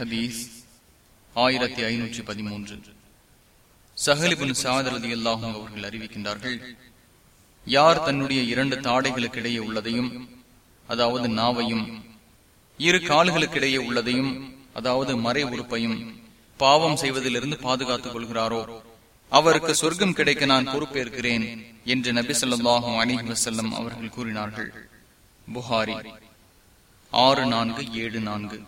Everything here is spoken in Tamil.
ஹபீஸ் ஆயிரத்தி ஐநூற்றி பதிமூன்று. சஹலிபுன் சாதரதி அல்லாஹும் அவர்கள் அறிவிக்கின்றார்கள் யார் தன்னுடைய இரண்டு தாடைகளுக்கிடையே உள்ளதையும் அதாவது நாவையும் இரு கால்களுக்கிடையே உள்ளதையும் அதாவது மறை உறுப்பையும் பாவம் செய்வதிலிருந்து பாதுகாத்துக் கொள்கிறாரோ அவருக்கு சொர்க்கம் கிடைக்க நான் பொறுப்பேற்கிறேன் என்று நபி சொல்லாஹும் அலிஹி வசல்லம் அவர்கள் கூறினார்கள். புகாரி ஆறு நான்கு ஏழு நான்கு.